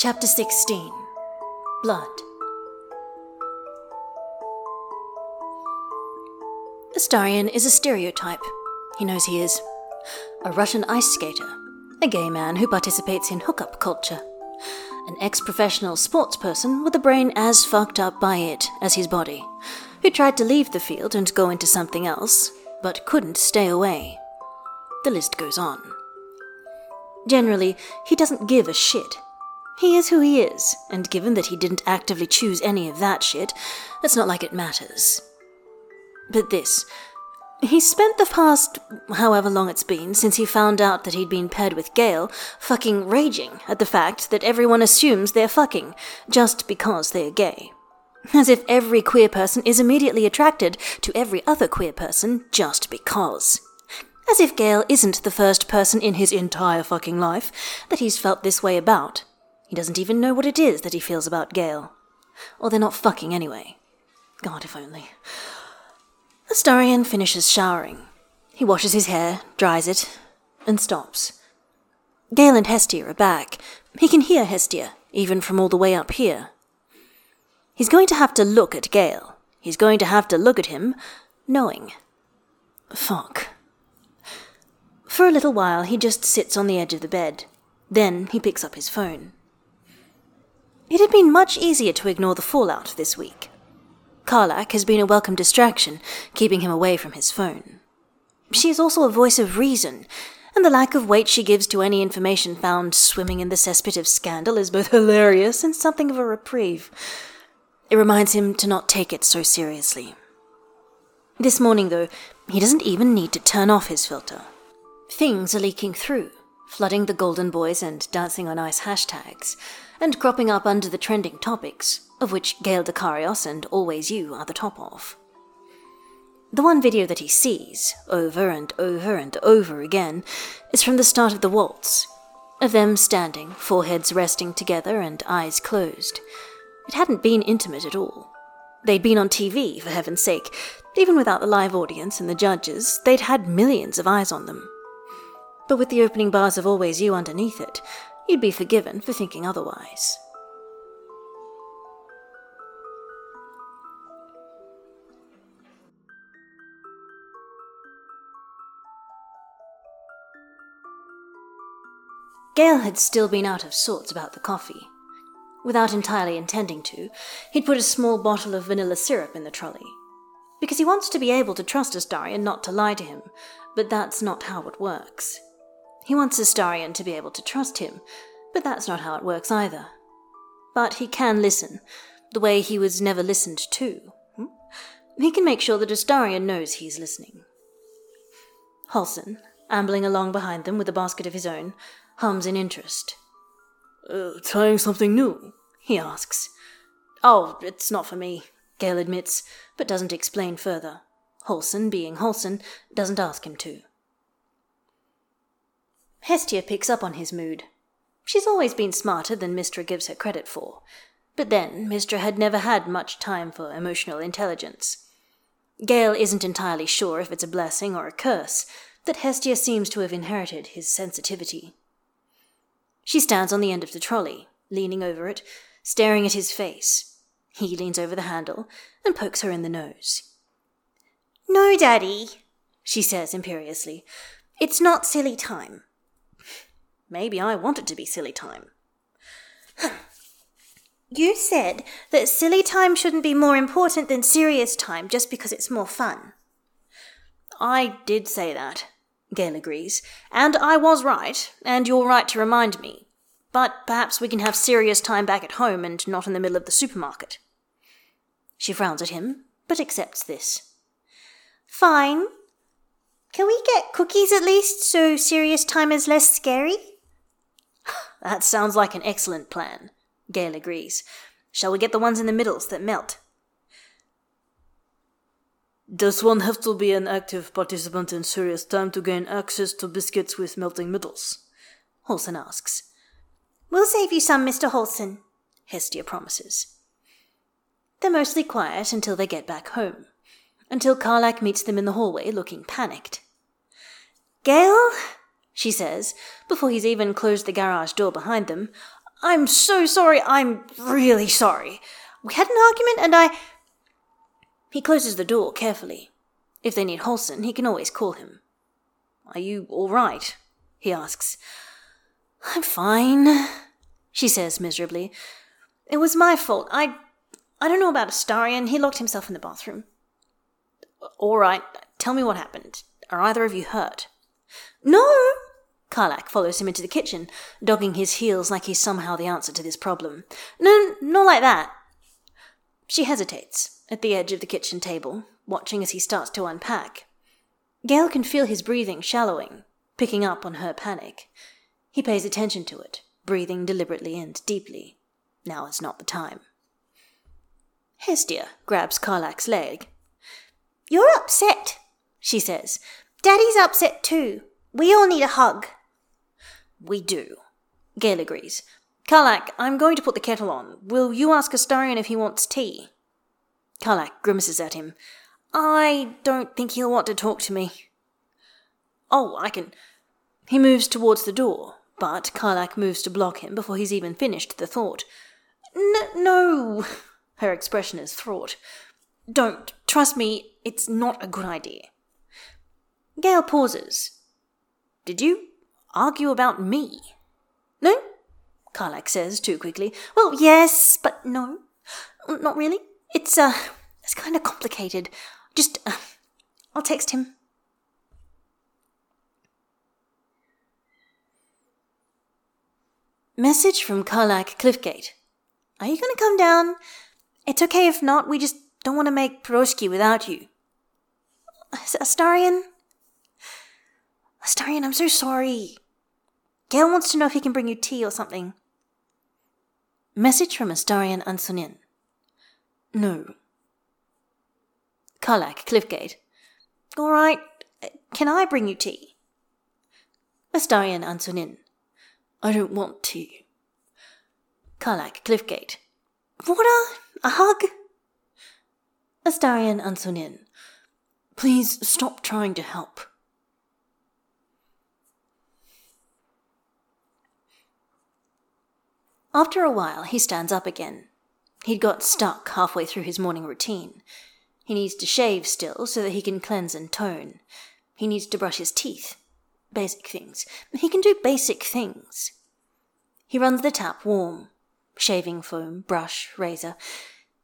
Chapter 16 Blood. Astarion is a stereotype. He knows he is. A Russian ice skater. A gay man who participates in hookup culture. An ex professional sports person with a brain as fucked up by it as his body, who tried to leave the field and go into something else, but couldn't stay away. The list goes on. Generally, he doesn't give a shit. He is who he is, and given that he didn't actively choose any of that shit, it's not like it matters. But this. He spent the past, however long it's been, since he found out that he'd been paired with Gale, fucking raging at the fact that everyone assumes they're fucking, just because they're gay. As if every queer person is immediately attracted to every other queer person just because. As if Gale isn't the first person in his entire fucking life that he's felt this way about. He doesn't even know what it is that he feels about Gale. Or they're not fucking anyway. God, if only. Astarion finishes showering. He washes his hair, dries it, and stops. Gale and Hestia are back. He can hear Hestia, even from all the way up here. He's going to have to look at Gale. He's going to have to look at him, knowing. Fuck. For a little while, he just sits on the edge of the bed. Then he picks up his phone. It had been much easier to ignore the fallout this week. Karlach has been a welcome distraction, keeping him away from his phone. She is also a voice of reason, and the lack of weight she gives to any information found swimming in the cesspit of scandal is both hilarious and something of a reprieve. It reminds him to not take it so seriously. This morning, though, he doesn't even need to turn off his filter. Things are leaking through, flooding the Golden Boys and Dancing on Ice hashtags, and cropping up under the trending topics, of which Gale Dekarios and Always You are the top of. The one video that he sees, over and over and over again, is from the start of the waltz, of them standing, foreheads resting together and eyes closed. It hadn't been intimate at all. They'd been on TV, for heaven's sake. Even without the live audience and the judges, they'd had millions of eyes on them. But with the opening bars of Always You underneath it, you'd be forgiven for thinking otherwise. Gale had still been out of sorts about the coffee. Without entirely intending to, he'd put a small bottle of vanilla syrup in the trolley. Because he wants to be able to trust Astarion not to lie to him, but that's not how it works. He wants Astarion to be able to trust him, but that's not how it works either. But he can listen, the way he was never listened to. Hmm? He can make sure that Astarion knows he's listening. Halsin, ambling along behind them with a basket of his own, hums in interest. Uh, trying something new? he asks. Oh, it's not for me, Gale admits, but doesn't explain further. Halsin, being Halsin, doesn't ask him to. Hestia picks up on his mood. She's always been smarter than Mystra gives her credit for. But then, Mystra had never had much time for emotional intelligence. Gale isn't entirely sure if it's a blessing or a curse that Hestia seems to have inherited his sensitivity. She stands on the end of the trolley, leaning over it, staring at his face. He leans over the handle and pokes her in the nose. No, Daddy, she says imperiously. It's not silly time. Maybe I want it to be silly time. Hmm. you said that silly time shouldn't be more important than serious time just because it's more fun. I did say that, Gale agrees, and I was right, and you're right to remind me. But perhaps we can have serious time back at home and not in the middle of the supermarket. She frowns at him, but accepts this. Fine. Can we get cookies at least so serious time is less scary? That sounds like an excellent plan, Gale agrees. Shall we get the ones in the middles that melt? Does one have to be an active participant in serious time to gain access to biscuits with melting middles? Halsin asks. We'll save you some, Mr. Halsin, Hestia promises. They're mostly quiet until they get back home, until Karlach meets them in the hallway looking panicked. Gale, she says, before he's even closed the garage door behind them, I'm so sorry. I'm really sorry. We had an argument and I. He closes the door carefully. If they need Halsin, he can always call him. Are you all right? he asks. I'm fine, she says miserably. It was my fault. I. I don't know about Astarion. He locked himself in the bathroom. All right, tell me what happened. Are either of you hurt? No! Karlach follows him into the kitchen, dogging his heels like he's somehow the answer to this problem. No, not like that. She hesitates at the edge of the kitchen table, watching as he starts to unpack. Gale can feel his breathing shallowing, picking up on her panic. He pays attention to it, breathing deliberately and deeply. Now is not the time. Hestia grabs Karlach's leg. You're upset, she says. Daddy's upset too. We all need a hug. We do. Gale agrees. Karlach, I'm going to put the kettle on. Will you ask Astarion if he wants tea? Karlach grimaces at him. I don't think he'll want to talk to me. Oh, I can. He moves towards the door, but Karlach moves to block him before he's even finished the thought. N- no, her expression is fraught. Don't. Trust me, it's not a good idea. Gale pauses. Did you argue about me? No? Karlach says too quickly. Well, yes, but no. Not really. It's, uh, it's kind of complicated. Just, uh, I'll text him. Message from Karlach Cliffgate. Are you going to come down? It's okay if not, we just don't want to make Piroshki without you. Astarion? Astarion, I'm so sorry. Gale wants to know if he can bring you tea or something. Message from Astarion Ancunín. No. Karlach Cliffgate. All right. Can I bring you tea? Astarion Ancunín. I don't want tea. Karlach Cliffgate. Water? A hug? Astarion Ancunín. Please stop trying to help. After a while, he stands up again. He'd got stuck halfway through his morning routine. He needs to shave still so that he can cleanse and tone. He needs to brush his teeth. Basic things. He can do basic things. He runs the tap warm. Shaving foam, brush, razor.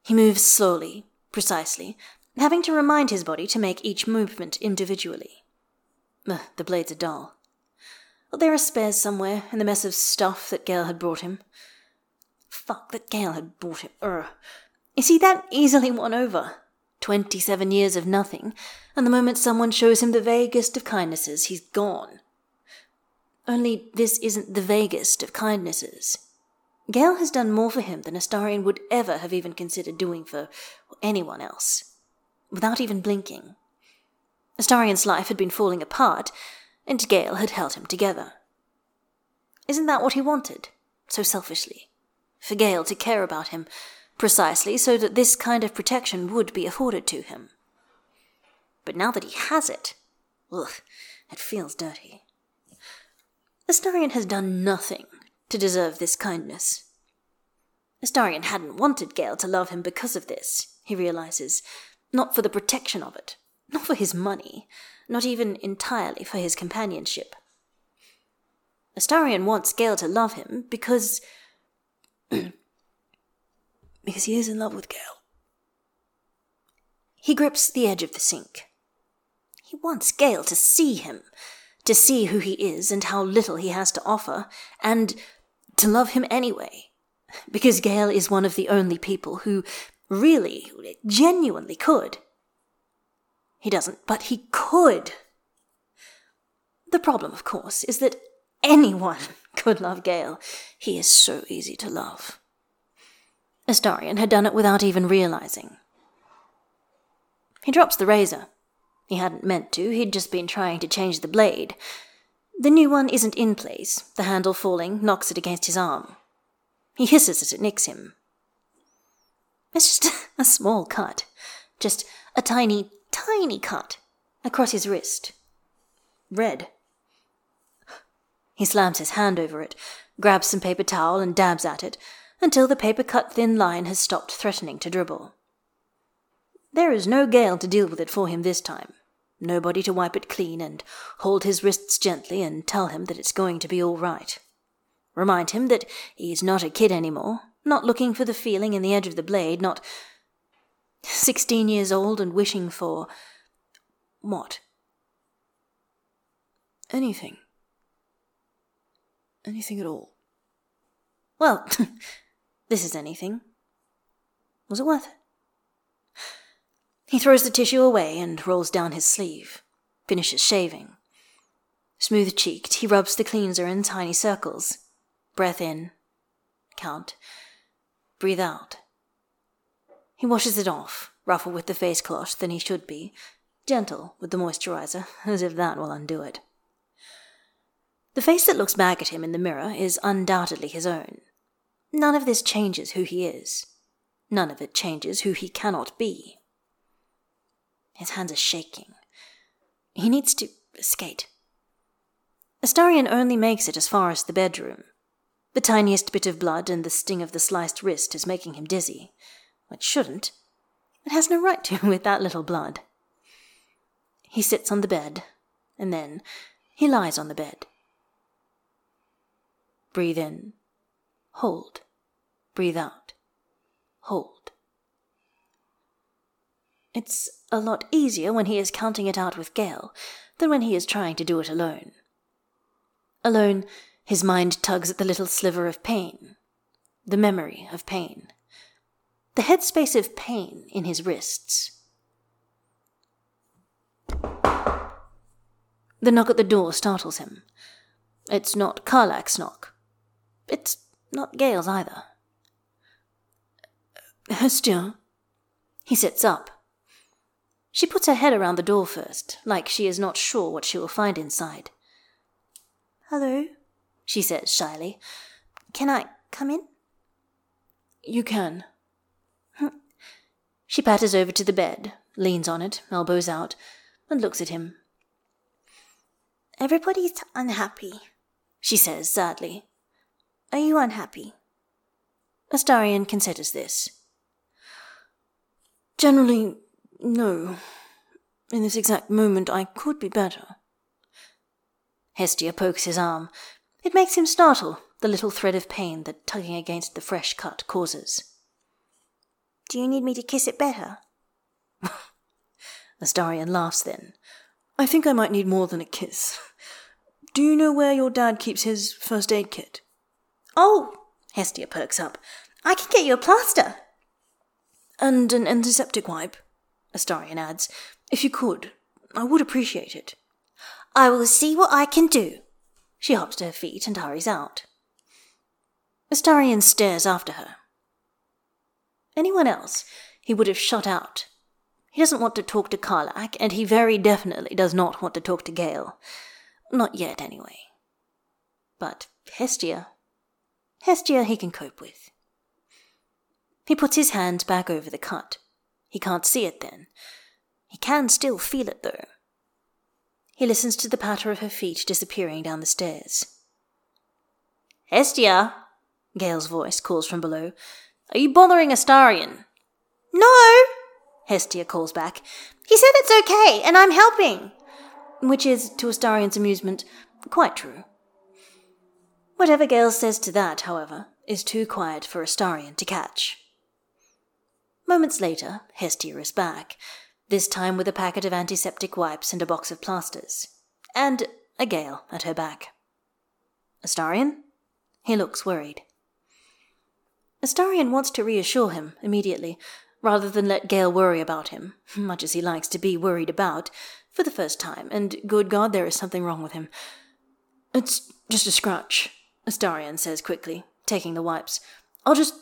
He moves slowly, precisely, having to remind his body to make each movement individually. Ugh, the blades are dull. There are spares somewhere in the mess of stuff that Gale had brought him. Fuck, that Gale had bought him. Ugh. Is he that easily won over? Twenty seven years of nothing, and the moment someone shows him the vaguest of kindnesses, he's gone. Only this isn't the vaguest of kindnesses. Gale has done more for him than Astarion would ever have even considered doing for anyone else, without even blinking. Astarion's life had been falling apart, and Gale had held him together. Isn't that what he wanted, so selfishly? For Gale to care about him, precisely so that this kind of protection would be afforded to him. But now that he has it, ugh, it feels dirty. Astarion has done nothing to deserve this kindness. Astarion hadn't wanted Gale to love him because of this, he realizes, not for the protection of it, not for his money, not even entirely for his companionship. Astarion wants Gale to love him because. because he is in love with Gale. He grips the edge of the sink. He wants Gale to see him, to see who he is and how little he has to offer, and to love him anyway. Because Gale is one of the only people who really, genuinely could. He doesn't, but he could. The problem, of course, is that anyone could love Gale. He is so easy to love. Astarion had done it without even realizing. He drops the razor. He hadn't meant to, he'd just been trying to change the blade. The new one isn't in place, the handle falling knocks it against his arm. He hisses as it nicks him. It's just a small cut, just a tiny, tiny cut across his wrist. Red. He slams his hand over it, grabs some paper towel and dabs at it until the paper cut thin line has stopped threatening to dribble. There is no Gale to deal with it for him this time. Nobody to wipe it clean and hold his wrists gently and tell him that it's going to be all right. Remind him that he's not a kid anymore, not looking for the feeling in the edge of the blade, not sixteen years old and wishing for. what? Anything. Anything at all. Well, this is anything. Was it worth it? He throws the tissue away and rolls down his sleeve, finishes shaving. Smooth cheeked, he rubs the cleanser in tiny circles. Breath in, count, breathe out. He washes it off, rougher with the face cloth than he should be, gentle with the moisturizer, as if that will undo it. The face that looks back at him in the mirror is undoubtedly his own. None of this changes who he is. None of it changes who he cannot be. His hands are shaking. He needs to skate. Astarion only makes it as far as the bedroom. The tiniest bit of blood and the sting of the sliced wrist is making him dizzy. It shouldn't. It has no right to with that little blood. He sits on the bed, and then he lies on the bed. Breathe in. Hold. Breathe out. Hold. It's a lot easier when he is counting it out with Gale than when he is trying to do it alone. Alone, his mind tugs at the little sliver of pain, the memory of pain, the headspace of pain in his wrists. The knock at the door startles him. It's not Karlach's knock. It's not Gale's either. Hestia. He sits up. She puts her head around the door first, like she is not sure what she will find inside. Hello, She says shyly. can I come in? You can. She patters over to the bed, leans on it, elbows out, and looks at him. Everybody's unhappy, She says sadly. Are you unhappy? Astarion considers this. Generally, no. In this exact moment, I could be better. Hestia pokes his arm. It makes him startle, the little thread of pain that tugging against the fresh cut causes. Do you need me to kiss it better? Astarion laughs then. I think I might need more than a kiss. Do you know where your dad keeps his first aid kit? Oh, Hestia perks up. I can get you a plaster. And an antiseptic wipe, Astarion adds. If you could, I would appreciate it. I will see what I can do. She hops to her feet and hurries out. Astarion stares after her. Anyone else, he would have shut out. He doesn't want to talk to Karlach, and he very definitely does not want to talk to Gale. Not yet, anyway. But Hestia. Hestia he can cope with. He puts his hand back over the cut. He can't see it then. He can still feel it, though. He listens to the patter of her feet disappearing down the stairs. Hestia! Gale's voice calls from below. Are you bothering Astarion? No, Hestia calls back, he said it's okay, and I'm helping. which is, to Astarion's amusement, quite true. Whatever Gale says to that, however, is too quiet for Astarion to catch. Moments later, Hestia is back, this time with a packet of antiseptic wipes and a box of plasters, and a Gale at her back. Astarion? He looks worried. Astarion wants to reassure him immediately, rather than let Gale worry about him, much as he likes to be worried about, for the first time, and good God, there is something wrong with him. It's just a scratch, Astarion says quickly, taking the wipes. I'll just.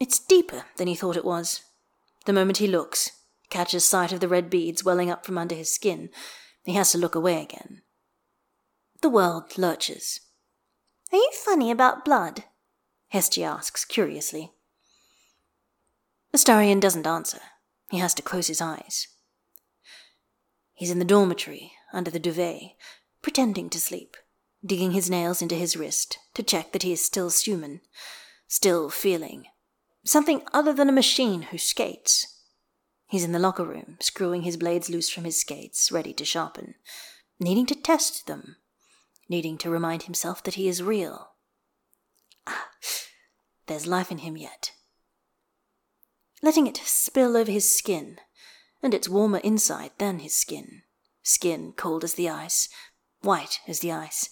It's deeper than he thought it was. The moment he looks, catches sight of the red beads welling up from under his skin, he has to look away again. The world lurches. Are you funny about blood? Hestia asks curiously. Astarion doesn't answer. He has to close his eyes. He's in the dormitory, under the duvet, pretending to sleep, digging his nails into his wrist to check that he is still human, still feeling. Something other than a machine who skates. He's in the locker room, screwing his blades loose from his skates, ready to sharpen, needing to test them, needing to remind himself that he is real. Ah, there's life in him yet. Letting it spill over his skin, and it's warmer inside than his skin. Skin cold as the ice, white as the ice,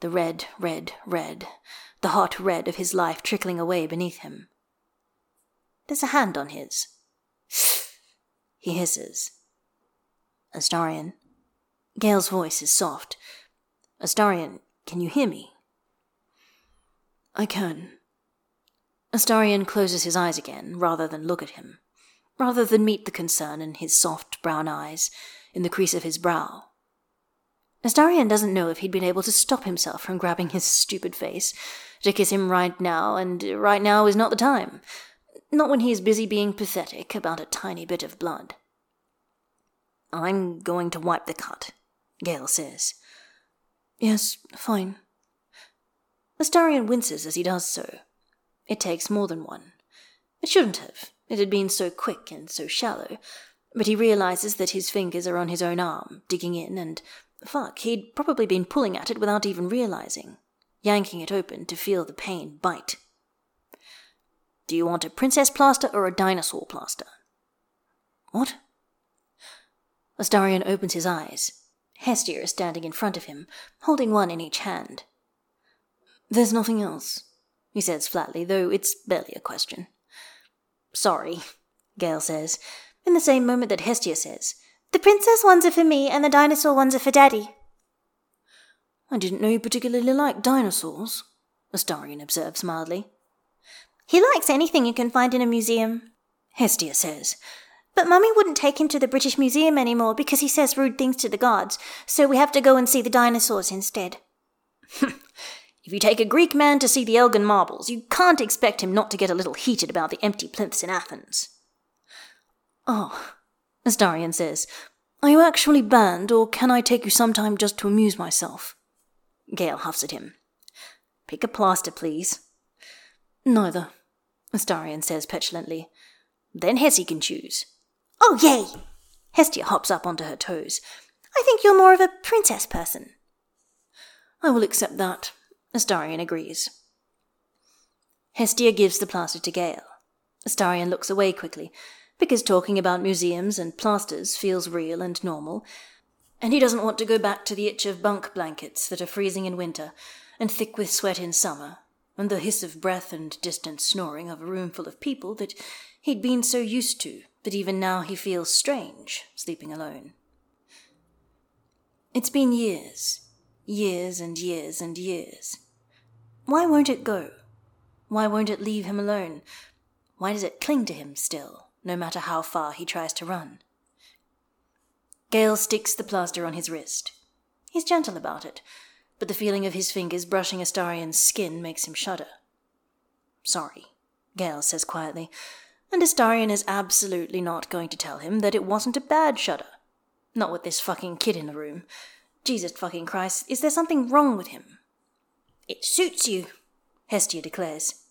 the red, red, red, the hot red of his life trickling away beneath him. There's a hand on his. he hisses. Astarion. Gale's voice is soft. Astarion, can you hear me? I can. Astarion closes his eyes again, rather than look at him, rather than meet the concern in his soft brown eyes, in the crease of his brow. Astarion doesn't know if he'd been able to stop himself from grabbing his stupid face to kiss him right now, and right now is not the time. Not when he is busy being pathetic about a tiny bit of blood. I'm going to wipe the cut, Gale says. Yes, fine. Astarion winces as he does so. It takes more than one. It shouldn't have. It had been so quick and so shallow. But he realizes that his fingers are on his own arm, digging in, and fuck, he'd probably been pulling at it without even realizing, yanking it open to feel the pain bite. Do you want a princess plaster or a dinosaur plaster? What? Astarion opens his eyes. Hestia is standing in front of him, holding one in each hand. There's nothing else, he says flatly, though it's barely a question. Sorry, Gale says, in the same moment that Hestia says, The princess ones are for me and the dinosaur ones are for daddy. I didn't know you particularly liked dinosaurs, Astarion observes mildly. He likes anything you can find in a museum, Hestia says. But Mummy wouldn't take him to the British Museum anymore because he says rude things to the gods, so we have to go and see the dinosaurs instead. if you take a Greek man to see the Elgin marbles, you can't expect him not to get a little heated about the empty plinths in Athens. Oh, Astarion says, are you actually banned, or can I take you sometime just to amuse myself? Gale huffs at him. Pick a plaster, please. Neither. Astarion says petulantly. Then Hessie can choose. Oh, yay! Hestia hops up onto her toes. I think you're more of a princess person. I will accept that. Astarion agrees. Hestia gives the plaster to Gale. Astarion looks away quickly, because talking about museums and plasters feels real and normal, and he doesn't want to go back to the itch of bunk blankets that are freezing in winter and thick with sweat in summer and the hiss of breath and distant snoring of a room full of people that he'd been so used to that even now he feels strange sleeping alone. It's been years, years and years and years. Why won't it go? Why won't it leave him alone? Why does it cling to him still, no matter how far he tries to run? Gale sticks the plaster on his wrist. He's gentle about it, but the feeling of his fingers brushing Astarion's skin makes him shudder. Sorry, Gale says quietly, and Astarion is absolutely not going to tell him that it wasn't a bad shudder. Not with this fucking kid in the room. Jesus fucking Christ, is there something wrong with him? It suits you, Hestia declares.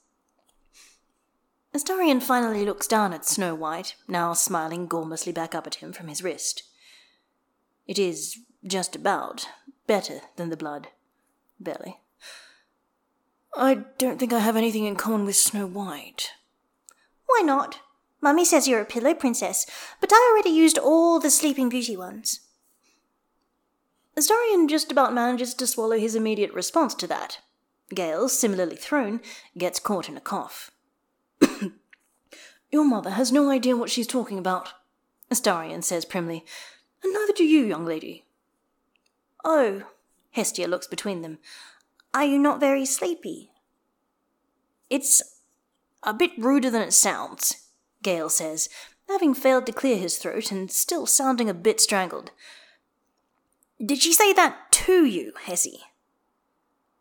Astarion finally looks down at Snow White, now smiling gormlessly back up at him from his wrist. It is just about better than the blood. Barely. I don't think I have anything in common with Snow White. Why not? Mummy says you're a pillow princess, but I already used all the Sleeping Beauty ones. Astarion just about manages to swallow his immediate response to that. Gale, similarly thrown, gets caught in a cough. Your mother has no idea what she's talking about, Astarion says primly, and neither do you, young lady. Oh, Hestia looks between them. Are you not very sleepy? It's a bit ruder than it sounds, Gale says, having failed to clear his throat and still sounding a bit strangled. Did she say that to you, Hessie?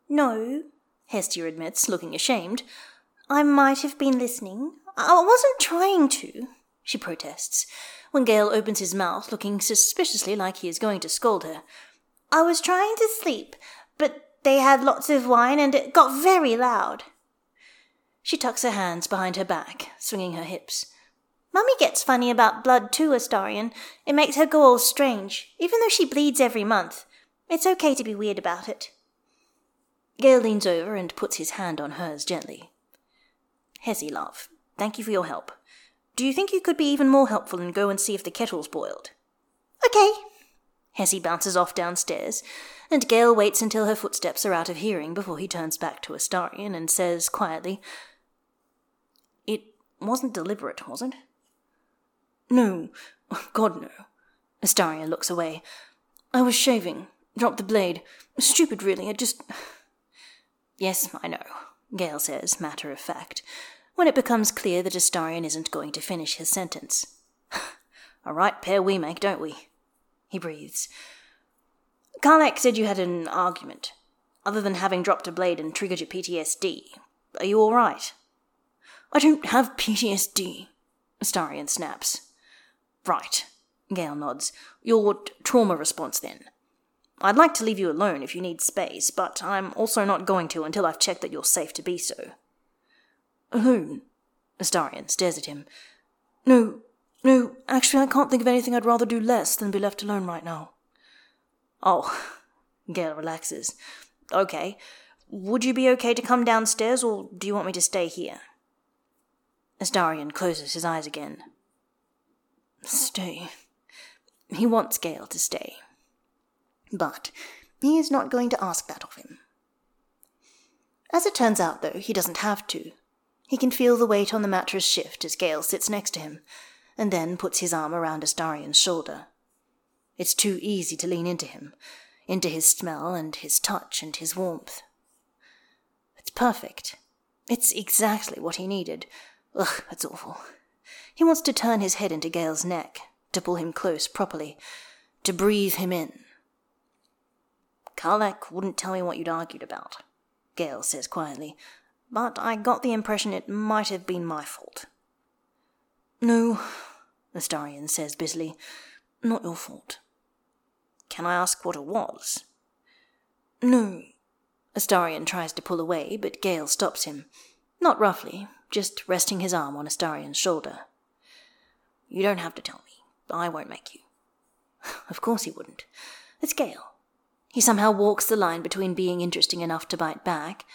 No, Hestia admits, looking ashamed. I might have been listening. I wasn't trying to, she protests, when Gale opens his mouth, looking suspiciously like he is going to scold her. I was trying to sleep, but they had lots of wine and it got very loud. She tucks her hands behind her back, swinging her hips. Mummy gets funny about blood too, Astarion. It makes her go all strange, even though she bleeds every month. It's okay to be weird about it. Gale leans over and puts his hand on hers gently. Hessie, love, thank you for your help. Do you think you could be even more helpful and go and see if the kettle's boiled? Okay. Hessie bounces off downstairs, and Gale waits until her footsteps are out of hearing before he turns back to Astarion and says quietly, It wasn't deliberate, was it? No, God, no. Astarion looks away. I was shaving, dropped the blade. Stupid, really, I just. Yes, I know, Gale says, matter of fact, when it becomes clear that Astarion isn't going to finish his sentence. A right pair we make, don't we? He breathes. Karlach said you had an argument. Other than having dropped a blade and triggered your PTSD, are you all right? I don't have PTSD, Astarion snaps. Right, Gale nods. Your trauma response, then. I'd like to leave you alone if you need space, but I'm also not going to until I've checked that you're safe to be so. Alone? Astarion stares at him. No, no, actually, I can't think of anything I'd rather do less than be left alone right now. Oh, Gale relaxes. Okay. Would you be okay to come downstairs, or do you want me to stay here? Astarion closes his eyes again. Stay. He wants Gale to stay. But he is not going to ask that of him. As it turns out, though, he doesn't have to. He can feel the weight on the mattress shift as Gale sits next to him, and then puts his arm around Astarion's shoulder. It's too easy to lean into him, into his smell and his touch and his warmth. It's perfect. It's exactly what he needed. Ugh, that's awful. He wants to turn his head into Gale's neck, to pull him close properly, to breathe him in. Karlach wouldn't tell me what you'd argued about, Gale says quietly, but I got the impression it might have been my fault. No, Astarion says busily, not your fault. Can I ask what it was? No. Astarion tries to pull away, but Gale stops him. Not roughly, just resting his arm on Astarion's shoulder. You don't have to tell me. I won't make you. of course he wouldn't. It's Gale. He somehow walks the line between being interesting enough to bite back,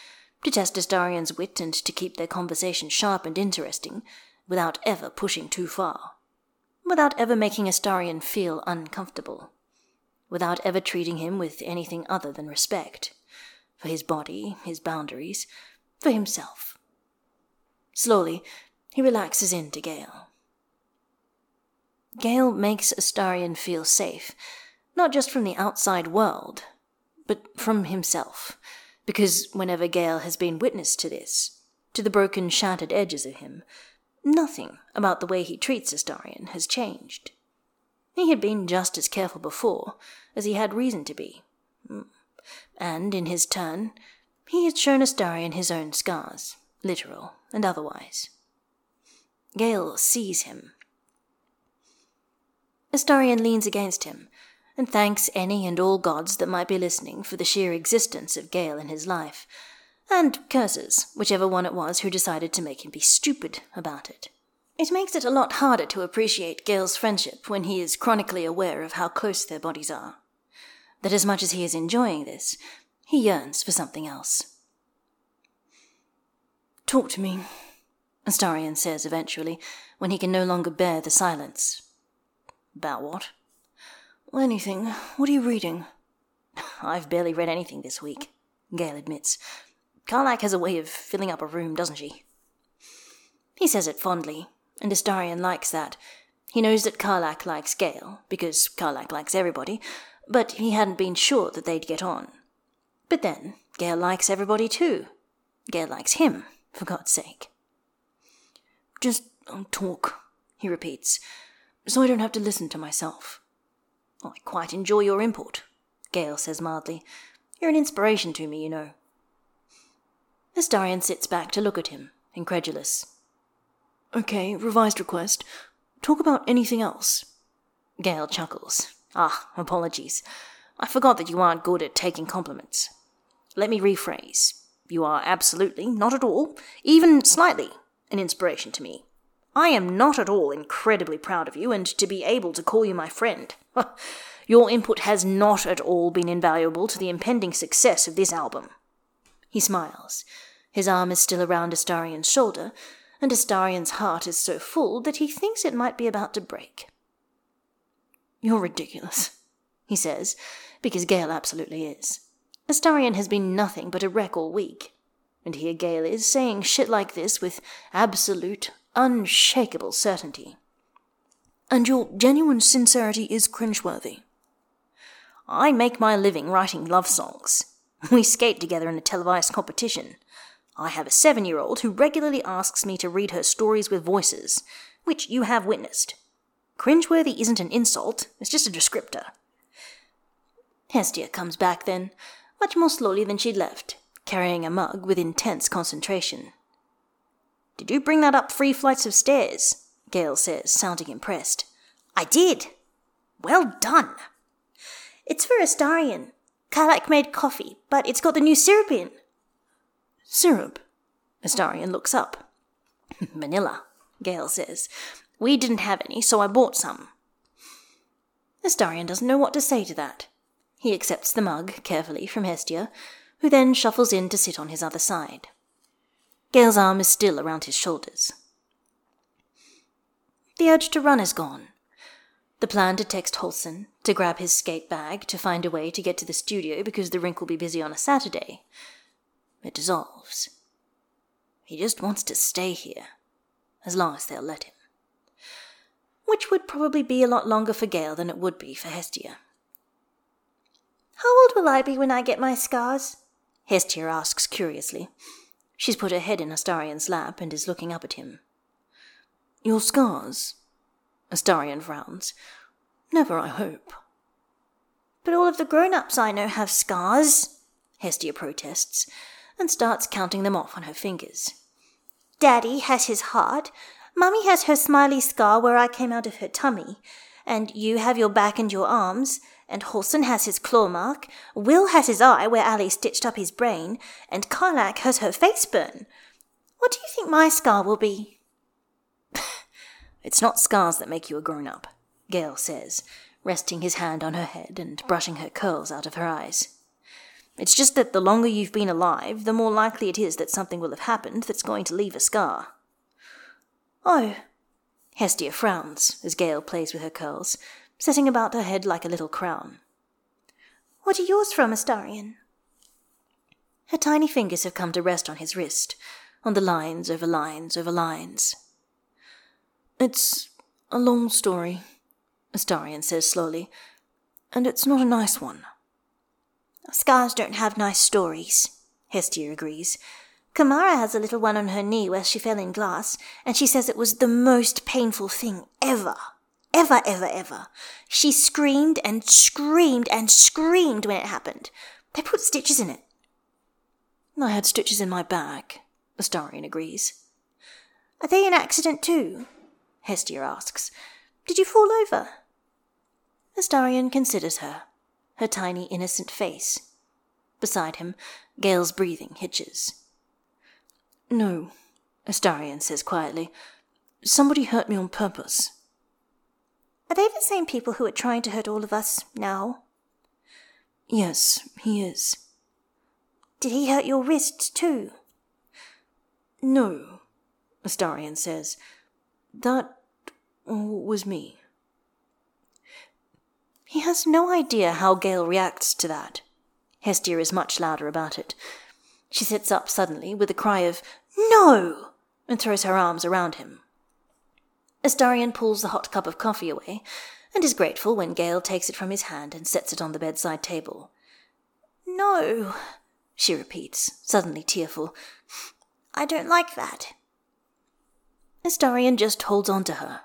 to test Astarion's wit and to keep their conversation sharp and interesting, without ever pushing too far. Without ever making Astarion feel uncomfortable without ever treating him with anything other than respect for his body, his boundaries, for himself. Slowly, he relaxes into Gale. Gale makes Astarion feel safe, not just from the outside world, but from himself, because whenever Gale has been witness to this, to the broken, shattered edges of him, nothing about the way he treats Astarion has changed. He had been just as careful before, as he had reason to be. Mm. And, in his turn, he had shown Astarion his own scars, literal and otherwise. Gale sees him. Astarion leans against him, and thanks any and all gods that might be listening for the sheer existence of Gale in his life, and curses whichever one it was who decided to make him be stupid about it. It makes it a lot harder to appreciate Gale's friendship when he is chronically aware of how close their bodies are that as much as he is enjoying this, he yearns for something else. Talk to me, Astarion says eventually, when he can no longer bear the silence. About what? Anything. What are you reading? I've barely read anything this week, Gale admits. Karlach has a way of filling up a room, doesn't she? He says it fondly, and Astarion likes that. He knows that Karlach likes Gale, because Karlach likes everybody, but he hadn't been sure that they'd get on. But then, Gale likes everybody too. Gale likes him, for God's sake. Just um, talk, he repeats, so I don't have to listen to myself. I quite enjoy your input, Gale says mildly. You're an inspiration to me, you know. Astarion sits back to look at him, incredulous. Okay, revised request. Talk about anything else. Gale chuckles. Ah, apologies. I forgot that you aren't good at taking compliments. Let me rephrase. You are absolutely, not at all, even slightly, an inspiration to me. I am not at all incredibly proud of you, and to be able to call you my friend. Your input has not at all been invaluable to the impending success of this album. He smiles. His arm is still around Astarion's shoulder, and Astarion's heart is so full that he thinks it might be about to break. You're ridiculous, he says, because Gale absolutely is. Astarion has been nothing but a wreck all week. And here Gale is saying shit like this with absolute, unshakable certainty. And your genuine sincerity is cringeworthy. I make my living writing love songs. We skate together in a televised competition. I have a seven year old who regularly asks me to read her stories with voices, which you have witnessed. Cringeworthy isn't an insult, it's just a descriptor. Hestia comes back then, much more slowly than she'd left, carrying a mug with intense concentration. Did you bring that up three flights of stairs? Gale says, sounding impressed. I did. Well done. It's for Astarion. Karlach made coffee, but it's got the new syrup in. Syrup? Astarion looks up. Vanilla, Gale says. We didn't have any, so I bought some. Astarion doesn't know what to say to that. He accepts the mug carefully from Hestia, who then shuffles in to sit on his other side. Gale's arm is still around his shoulders. The urge to run is gone. The plan to text Halsin, to grab his skate bag, to find a way to get to the studio because the rink will be busy on a Saturday, it dissolves. He just wants to stay here, as long as they'll let him. Which would probably be a lot longer for Gale than it would be for Hestia. How old will I be when I get my scars? Hestia asks curiously. She's put her head in Astarion's lap and is looking up at him. Your scars? Astarion frowns. Never, I hope. But all of the grown ups I know have scars, Hestia protests, and starts counting them off on her fingers. Daddy has his heart, Mummy has her smiley scar where I came out of her tummy, and you have your back and your arms, and Halsin has his claw mark, Wyll has his eye where Ali stitched up his brain, and Karlach has her face burn. What do you think my scar will be? it's not scars that make you a grown up, Gale says, resting his hand on her head and brushing her curls out of her eyes. It's just that the longer you've been alive, the more likely it is that something will have happened that's going to leave a scar. Oh. Hestia frowns as Gale plays with her curls, setting about her head like a little crown. What are yours from, Astarion? Her tiny fingers have come to rest on his wrist, on the lines over lines over lines. It's a long story, Astarion says slowly, and it's not a nice one. Scars don't have nice stories, Hestia agrees. Kamara has a little one on her knee where she fell in glass, and she says it was the most painful thing ever. Ever, ever, ever. She screamed and screamed and screamed when it happened. They put stitches in it. I had stitches in my back, Astarion agrees. Are they an accident too? Hestia asks. Did you fall over? Astarion considers her her tiny innocent face. Beside him, Gale's breathing hitches. No, Astarion says quietly. Somebody hurt me on purpose. Are they the same people who are trying to hurt all of us now? Yes, he is. Did he hurt your wrists too? No, Astarion says. That was me. He has no idea how Gale reacts to that. Hestia is much louder about it. She sits up suddenly with a cry of, No! and throws her arms around him. Astarion pulls the hot cup of coffee away and is grateful when Gale takes it from his hand and sets it on the bedside table. No, she repeats, suddenly tearful. I don't like that. Astarion just holds on to her.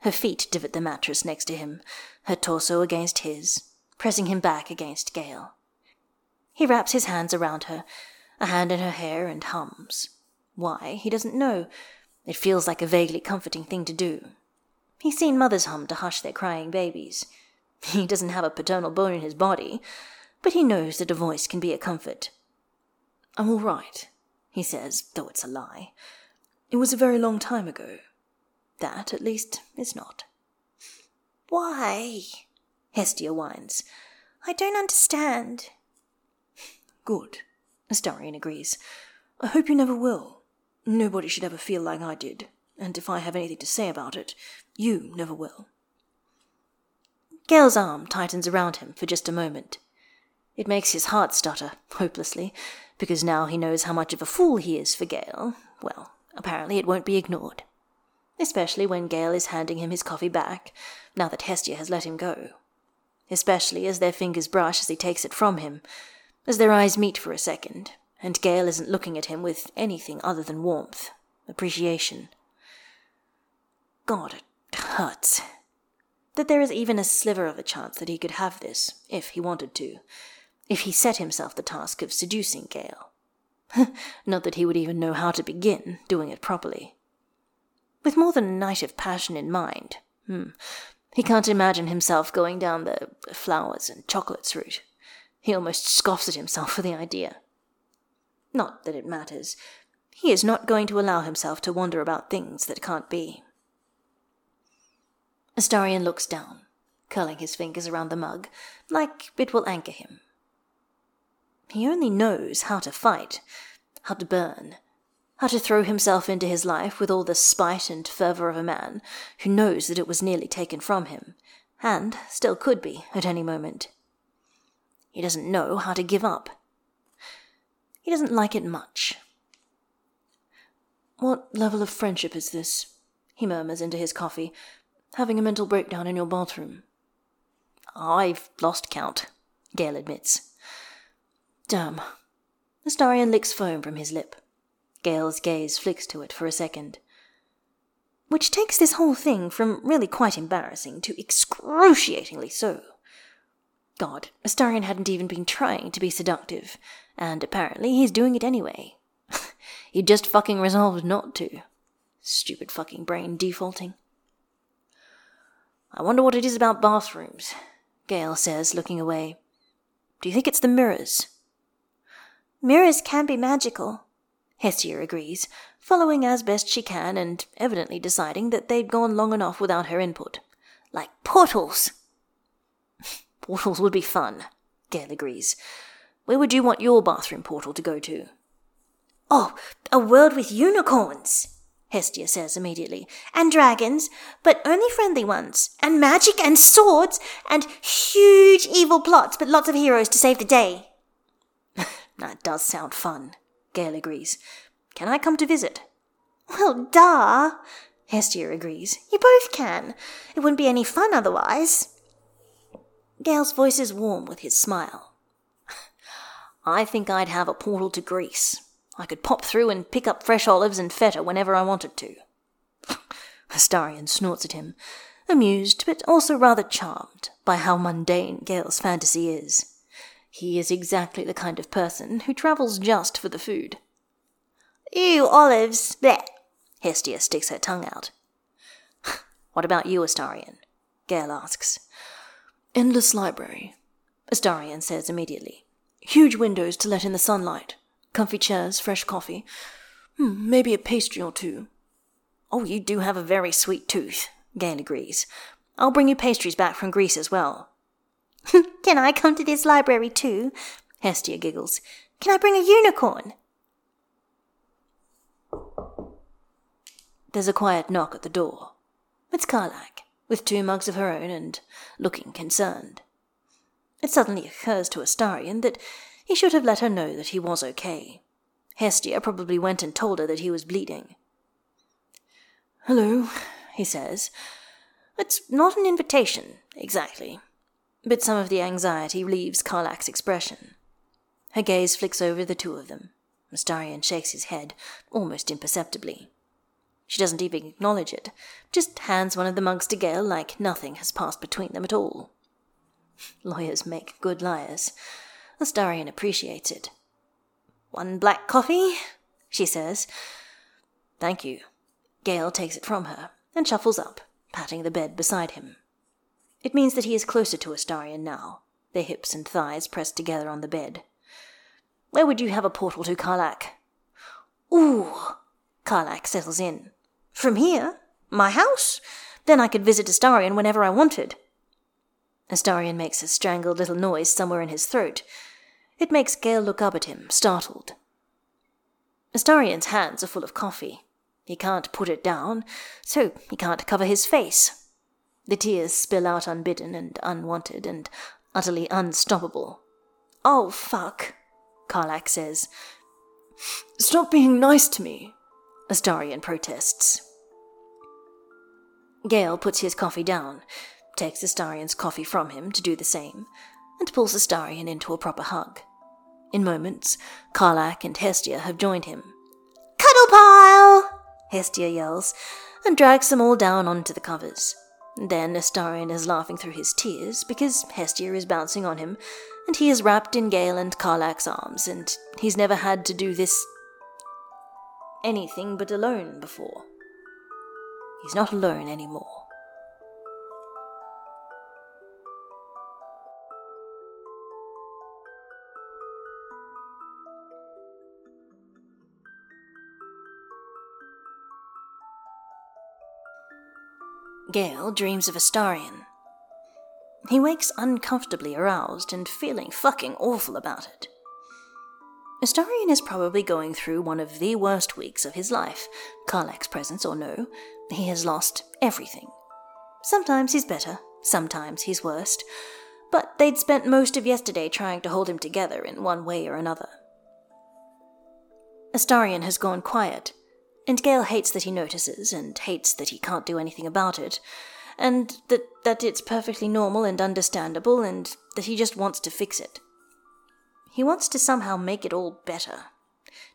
Her feet divot the mattress next to him, her torso against his, pressing him back against Gale. He wraps his hands around her, a hand in her hair, and hums. Why, he doesn't know. It feels like a vaguely comforting thing to do. He's seen mothers hum to hush their crying babies. He doesn't have a paternal bone in his body, but he knows that a voice can be a comfort, I'm all right, he says, though it's a lie. It was a very long time ago. That, at least, is not. Why? Hestia whines. I don't understand. Good, Astarion agrees. I hope you never will. Nobody should ever feel like I did, and if I have anything to say about it, you never will. Gale's arm tightens around him for just a moment. It makes his heart stutter, hopelessly, because now he knows how much of a fool he is for Gale. Well, apparently it won't be ignored. Especially when Gale is handing him his coffee back, now that Hestia has let him go. Especially as their fingers brush as he takes it from him, as their eyes meet for a second, and Gale isn't looking at him with anything other than warmth, appreciation. God, it hurts. That there is even a sliver of a chance that he could have this, if he wanted to, if he set himself the task of seducing Gale. Not that he would even know how to begin doing it properly. With more than a night of passion in mind, hmm, he can't imagine himself going down the flowers and chocolates route. He almost scoffs at himself for the idea. Not that it matters. He is not going to allow himself to wonder about things that can't be. Astarion looks down, curling his fingers around the mug, like it will anchor him. He only knows how to fight, how to burn, how to throw himself into his life with all the spite and fervour of a man who knows that it was nearly taken from him, and still could be at any moment. He doesn't know how to give up. He doesn't like it much. What level of friendship is this? He murmurs into his coffee, having a mental breakdown in your bathroom. I've lost count, Gale admits. Damn. The Astarion licks foam from his lip. Gale's gaze flicks to it for a second. Which takes this whole thing from really quite embarrassing to excruciatingly so. God, Astarion hadn't even been trying to be seductive, and apparently he's doing it anyway. he just fucking resolved not to. Stupid fucking brain defaulting. I wonder what it is about bathrooms, Gale says, looking away. Do you think it's the mirrors? Mirrors can be magical, Hestia agrees, following as best she can and evidently deciding that they'd gone long enough without her input. Like portals. portals would be fun, Gale agrees. Where would you want your bathroom portal to go to? Oh, a world with unicorns, Hestia says immediately. And dragons, but only friendly ones. And magic and swords, and huge evil plots, but lots of heroes to save the day. That does sound fun, Gale agrees. Can I come to visit? Well, duh, Hestia agrees. You both can. It wouldn't be any fun otherwise. Gale's voice is warm with his smile. I think I'd have a portal to Greece. I could pop through and pick up fresh olives and feta whenever I wanted to. Astarion snorts at him, amused but also rather charmed by how mundane Gale's fantasy is. He is exactly the kind of person who travels just for the food. Ew, olives, bleh. Hestia sticks her tongue out. what about you, Astarion? Gale asks. Endless library, Astarion says immediately. Huge windows to let in the sunlight. Comfy chairs, fresh coffee. Hmm, maybe a pastry or two. Oh, you do have a very sweet tooth, Gale agrees. I'll bring you pastries back from Greece as well. Can I come to this library too? Hestia giggles. Can I bring a unicorn? There's a quiet knock at the door. It's Karlach, with two mugs of her own and looking concerned. It suddenly occurs to Astarion that he should have let her know that he was okay. Hestia probably went and told her that he was bleeding. Hello, he says. It's not an invitation, exactly but some of the anxiety leaves Karlach's expression. Her gaze flicks over the two of them. Astarion shakes his head, almost imperceptibly. She doesn't even acknowledge it, just hands one of the mugs to Gale like nothing has passed between them at all. Lawyers make good liars. Astarion appreciates it. One black coffee? she says. Thank you. Gale takes it from her and shuffles up, patting the bed beside him. It means that he is closer to Astarion now, their hips and thighs pressed together on the bed. Where would you have a portal to, Karlach? Ooh, Karlach settles in. From here? My house? Then I could visit Astarion whenever I wanted. Astarion makes a strangled little noise somewhere in his throat. It makes Gale look up at him, startled. Astarion's hands are full of coffee. He can't put it down, so he can't cover his face. The tears spill out unbidden and unwanted and utterly unstoppable. Oh, fuck, Karlach says. Stop being nice to me, Astarion protests. Gale puts his coffee down, takes Astarion's coffee from him to do the same, and pulls Astarion into a proper hug. In moments, Karlach and Hestia have joined him. Cuddle pile! Hestia yells, and drags them all down onto the covers. Then Astarion is laughing through his tears because Hestia is bouncing on him, and he is wrapped in Gale and Karlach's arms, and he's never had to do this anything but alone before. He's not alone anymore. Gale dreams of Astarion. He wakes uncomfortably aroused and feeling fucking awful about it. Astarion is probably going through one of the worst weeks of his life, Karlach's presence or no. He has lost everything. Sometimes he's better, sometimes he's worst, but they'd spent most of yesterday trying to hold him together in one way or another. Astarion has gone quiet, and Gale hates that he notices, and hates that he can't do anything about it, and that, that it's perfectly normal and understandable, and that he just wants to fix it. He wants to somehow make it all better.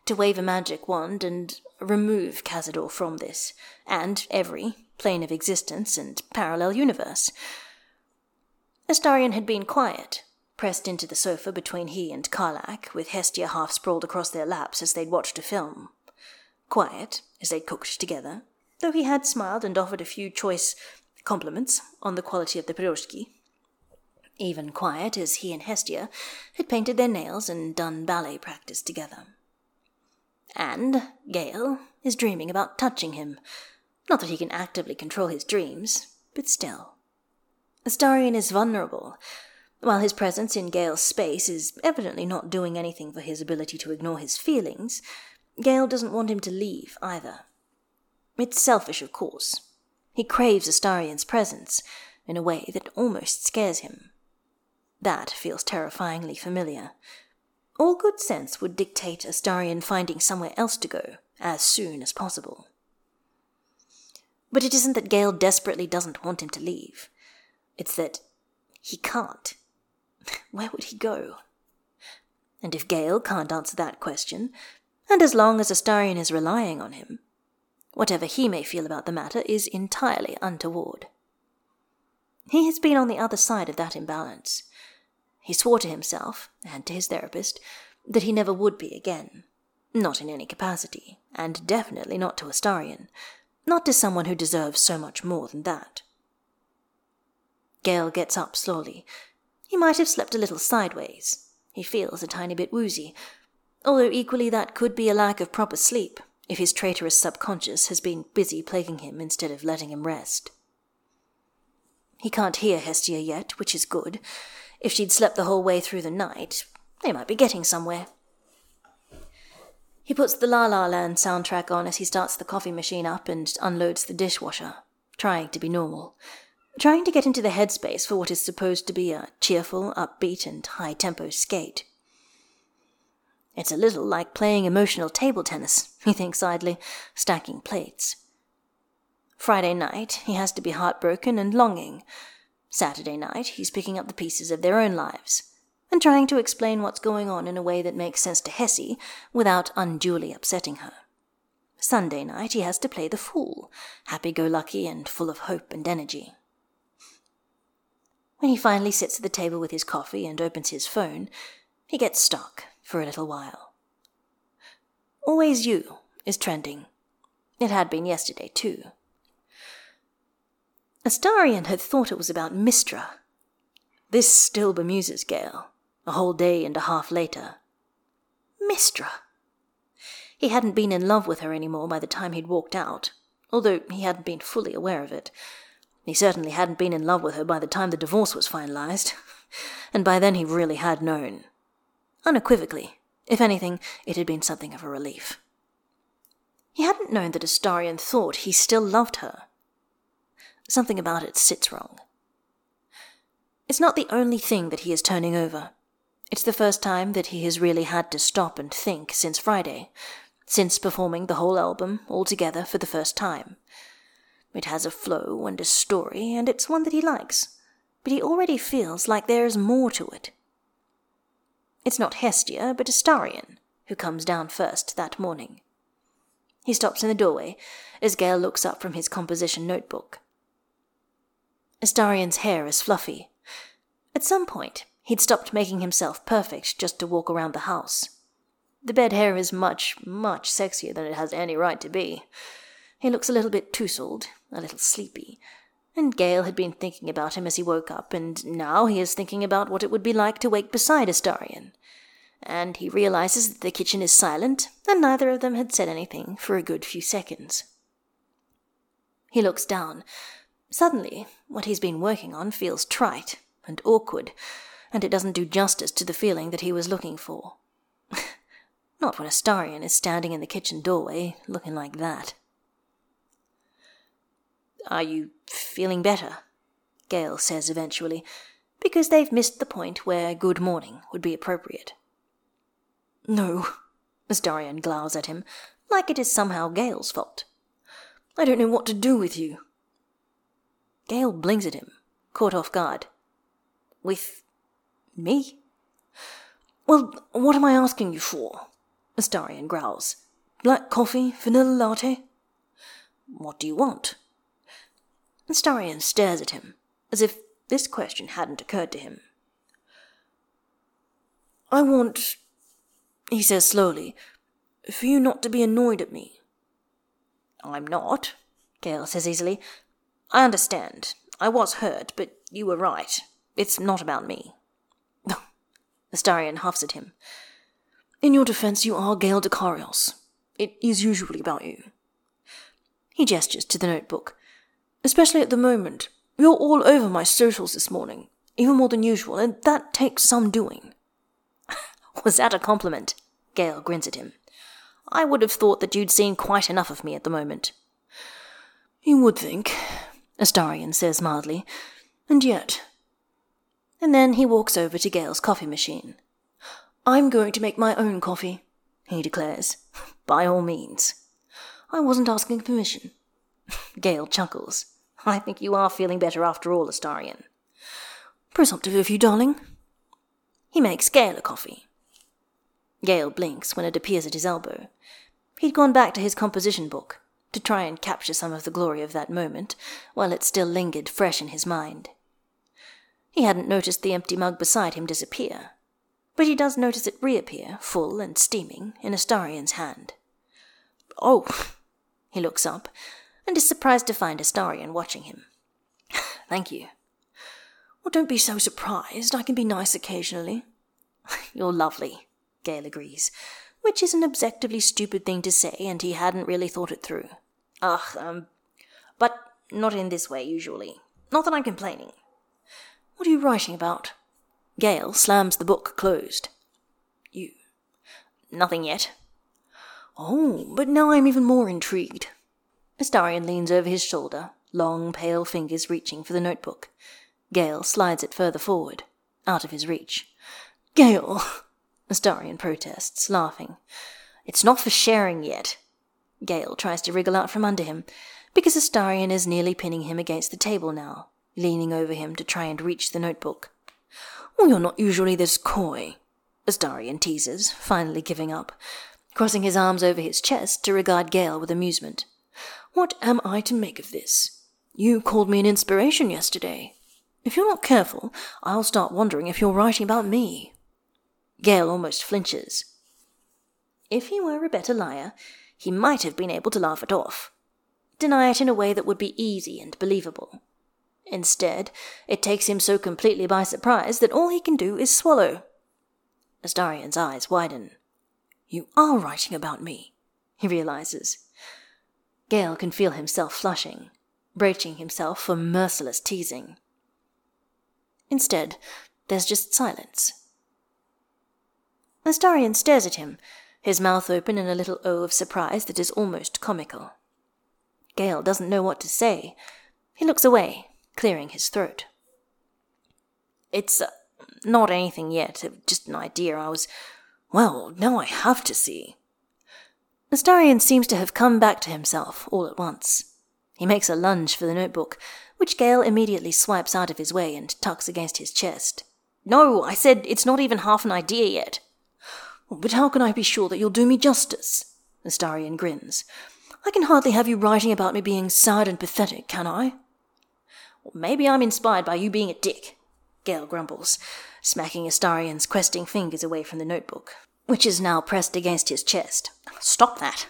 To wave a magic wand and remove Cazador from this, and every plane of existence and parallel universe. Astarion had been quiet, pressed into the sofa between he and Karlach, with Hestia half sprawled across their laps as they'd watched a film. Quiet, as they cooked together, though he had smiled and offered a few choice compliments on the quality of the piroshki even quiet as he and Hestia had painted their nails and done ballet practice together. And Gale is dreaming about touching him. Not that he can actively control his dreams, but still. Astarion is vulnerable. While his presence in Gale's space is evidently not doing anything for his ability to ignore his feelings, Gale doesn't want him to leave either. It's selfish, of course. He craves Astarion's presence in a way that almost scares him. That feels terrifyingly familiar. All good sense would dictate Astarion finding somewhere else to go as soon as possible. But it isn't that Gale desperately doesn't want him to leave. It's that he can't. Where would he go? And if Gale can't answer that question, and as long as Astarion is relying on him, whatever he may feel about the matter is entirely untoward. He has been on the other side of that imbalance. He swore to himself, and to his therapist, that he never would be again. Not in any capacity, and definitely not to Astarion. Not to someone who deserves so much more than that. Gale gets up slowly. He might have slept a little sideways. He feels a tiny bit woozy, although equally that could be a lack of proper sleep if his traitorous subconscious has been busy plaguing him instead of letting him rest. He can't hear Hestia yet, which is good, if she'd slept the whole way through the night, they might be getting somewhere. He puts the La La Land soundtrack on as he starts the coffee machine up and unloads the dishwasher, trying to be normal, trying to get into the headspace for what is supposed to be a cheerful, upbeat, and high tempo skate. It's a little like playing emotional table tennis, he thinks idly, stacking plates. Friday night, he has to be heartbroken and longing, Saturday night, he's picking up the pieces of their own lives and trying to explain what's going on in a way that makes sense to Hessie without unduly upsetting her. Sunday night, he has to play the fool, happy go lucky and full of hope and energy. When he finally sits at the table with his coffee and opens his phone, he gets stuck for a little while. Always You is trending. It had been yesterday, too. Astarion had thought it was about Mystra. This still bemuses Gale, a whole day and a half later. Mystra! He hadn't been in love with her anymore by the time he'd walked out, although he hadn't been fully aware of it. He certainly hadn't been in love with her by the time the divorce was finalized, and by then he really had known. Unequivocally, if anything, it had been something of a relief. He hadn't known that Astarion thought he still loved her. Something about it sits wrong. It's not the only thing that he is turning over. It's the first time that he has really had to stop and think since Friday, since performing the whole album all together for the first time. It has a flow and a story, and it's one that he likes, but he already feels like there is more to it. It's not Hestia, but Astarion, who comes down first that morning. He stops in the doorway as Gale looks up from his composition notebook. Astarion's hair is fluffy. At some point, he'd stopped making himself perfect just to walk around the house. The bed hair is much, much sexier than it has any right to be. He looks a little bit tousled, a little sleepy, and Gale had been thinking about him as he woke up, and now he is thinking about what it would be like to wake beside Astarion. And he realizes that the kitchen is silent, and neither of them had said anything for a good few seconds. He looks down. Suddenly, what he's been working on feels trite and awkward, and it doesn't do justice to the feeling that he was looking for. Not when Astarion is standing in the kitchen doorway, looking like that. Are you feeling better? Gale says eventually, because they've missed the point where good morning would be appropriate. No, Astarion glowers at him, like it is somehow Gale's fault. I don't know what to do with you. Gale blinks at him, caught off guard. With me? Well, what am I asking you for? Astarion growls. Black coffee, vanilla latte? What do you want? Astarion stares at him, as if this question hadn't occurred to him. I want, he says slowly, for you not to be annoyed at me. I'm not, Gale says easily. I understand. I was hurt, but you were right. It's not about me. Astarion huffs at him. In your defense, you are Gale Dekarios. It is usually about you. He gestures to the notebook. Especially at the moment. You're all over my socials this morning, even more than usual, and that takes some doing. Was that a compliment? Gale grins at him. I would have thought that you'd seen quite enough of me at the moment. You would think, Astarion says mildly, and yet. And then he walks over to Gale's coffee machine. I'm going to make my own coffee, he declares. By all means. I wasn't asking permission. Gale chuckles. I think you are feeling better after all, Astarion. Presumptive of you, darling. He makes Gale a coffee. Gale blinks when it appears at his elbow. He'd gone back to his composition book to try and capture some of the glory of that moment while it still lingered fresh in his mind. He hadn't noticed the empty mug beside him disappear, but he does notice it reappear, full and steaming, in Astarion's hand. Oh! He looks up, and is surprised to find Astarion watching him. Thank you. Well, don't be so surprised. I can be nice occasionally. You're lovely, Gale agrees, which is an objectively stupid thing to say, and he hadn't really thought it through. Ugh, um, but not in this way usually. Not that I'm complaining. What are you writing about? Gale slams the book closed. You. Nothing yet. Oh, but now I'm even more intrigued. Astarion leans over his shoulder, long, pale fingers reaching for the notebook. Gale slides it further forward, out of his reach. Gale! Astarion protests, laughing. It's not for sharing yet. Gale tries to wriggle out from under him, because Astarion is nearly pinning him against the table now, leaning over him to try and reach the notebook. Well, you're not usually this coy, Astarion teases, finally giving up, crossing his arms over his chest to regard Gale with amusement. What am I to make of this? You called me an inspiration yesterday. If you're not careful, I'll start wondering if you're writing about me. Gale almost flinches. If he were a better liar, he might have been able to laugh it off. Deny it in a way that would be easy and believable. Instead, it takes him so completely by surprise that all he can do is swallow. Astarion's eyes widen. You are writing about me, he realizes. Gale can feel himself flushing, bracing himself for merciless teasing. Instead, there's just silence. Astarion stares at him, his mouth open in a little O of surprise that is almost comical. Gale doesn't know what to say. He looks away, clearing his throat. It's uh, not anything yet, just an idea. I was. Well, now I have to see. Astarion seems to have come back to himself all at once. He makes a lunge for the notebook, which Gale immediately swipes out of his way and tucks against his chest. No, I said it's not even half an idea yet. But how can I be sure that you'll do me justice? Astarion grins. I can hardly have you writing about me being sad and pathetic, can I? Well, maybe I'm inspired by you being a dick, Gale grumbles, smacking Astarion's questing fingers away from the notebook, which is now pressed against his chest. Stop that.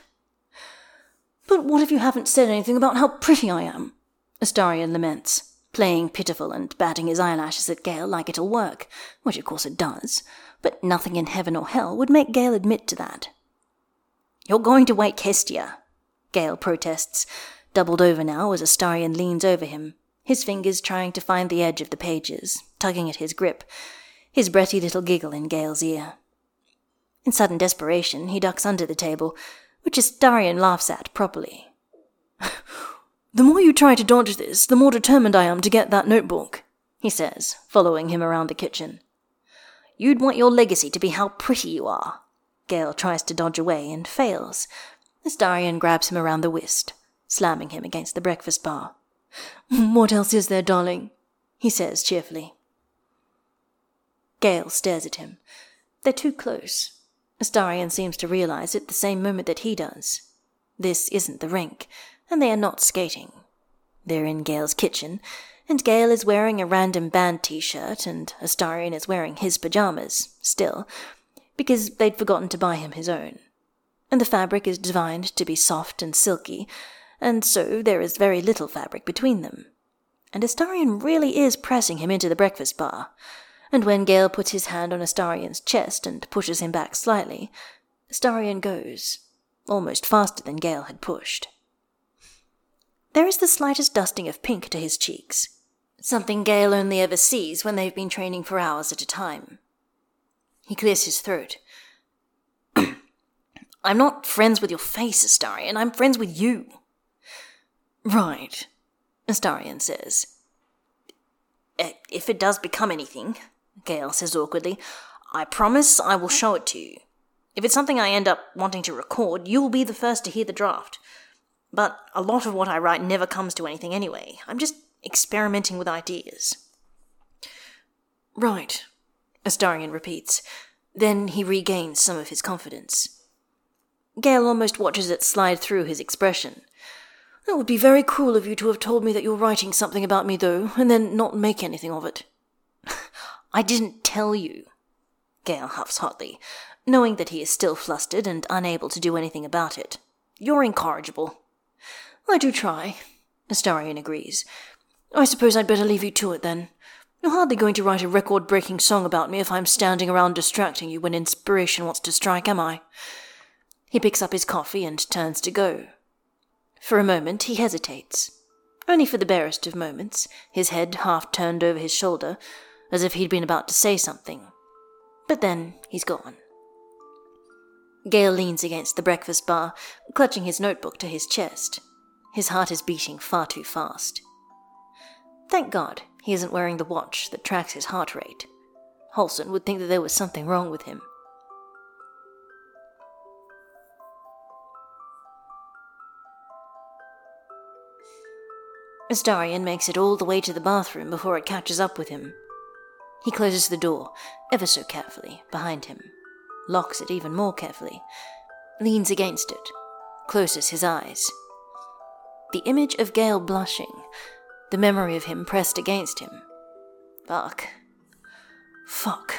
But what if you haven't said anything about how pretty I am? Astarion laments, playing pitiful and batting his eyelashes at Gale like it'll work, which of course it does, but nothing in heaven or hell would make Gale admit to that. You're going to wake Hestia, Gale protests, doubled over now as Astarion leans over him, his fingers trying to find the edge of the pages, tugging at his grip, his bretty little giggle in Gale's ear. In sudden desperation, he ducks under the table, which Astarion laughs at properly. the more you try to dodge this, the more determined I am to get that notebook, he says, following him around the kitchen. You'd want your legacy to be how pretty you are. Gale tries to dodge away and fails. Astarion grabs him around the wrist, slamming him against the breakfast bar. What else is there, darling? he says cheerfully. Gale stares at him. They're too close. Astarion seems to realize it the same moment that he does. This isn't the rink, and they are not skating. They're in Gale's kitchen, and Gale is wearing a random band t shirt, and Astarion is wearing his pajamas, still, because they'd forgotten to buy him his own. And the fabric is designed to be soft and silky, and so there is very little fabric between them. And Astarion really is pressing him into the breakfast bar. And when Gale puts his hand on Astarion's chest and pushes him back slightly, Astarion goes, almost faster than Gale had pushed. There is the slightest dusting of pink to his cheeks, something Gale only ever sees when they've been training for hours at a time. He clears his throat. I'm not friends with your face, Astarion. I'm friends with you. Right, Astarion says. Eh, if it does become anything, Gale says awkwardly, I promise I will show it to you. If it's something I end up wanting to record, you'll be the first to hear the draft. But a lot of what I write never comes to anything anyway. I'm just experimenting with ideas. Right, Astarion repeats. Then he regains some of his confidence. Gale almost watches it slide through his expression. It would be very cruel of you to have told me that you're writing something about me, though, and then not make anything of it. I didn't tell you. Gale huffs hotly, knowing that he is still flustered and unable to do anything about it. You're incorrigible. I do try, Astarion agrees. I suppose I'd better leave you to it then. You're hardly going to write a record breaking song about me if I'm standing around distracting you when inspiration wants to strike, am I? He picks up his coffee and turns to go, for a moment he hesitates. Only for the barest of moments, his head half turned over his shoulder, as if he'd been about to say something. But then he's gone. Gale leans against the breakfast bar, clutching his notebook to his chest. His heart is beating far too fast. Thank God he isn't wearing the watch that tracks his heart rate. Halsin would think that there was something wrong with him. Astarion makes it all the way to the bathroom before it catches up with him. He closes the door, ever so carefully, behind him, locks it even more carefully, leans against it, closes his eyes. The image of Gale blushing, the memory of him pressed against him. Fuck. Fuck.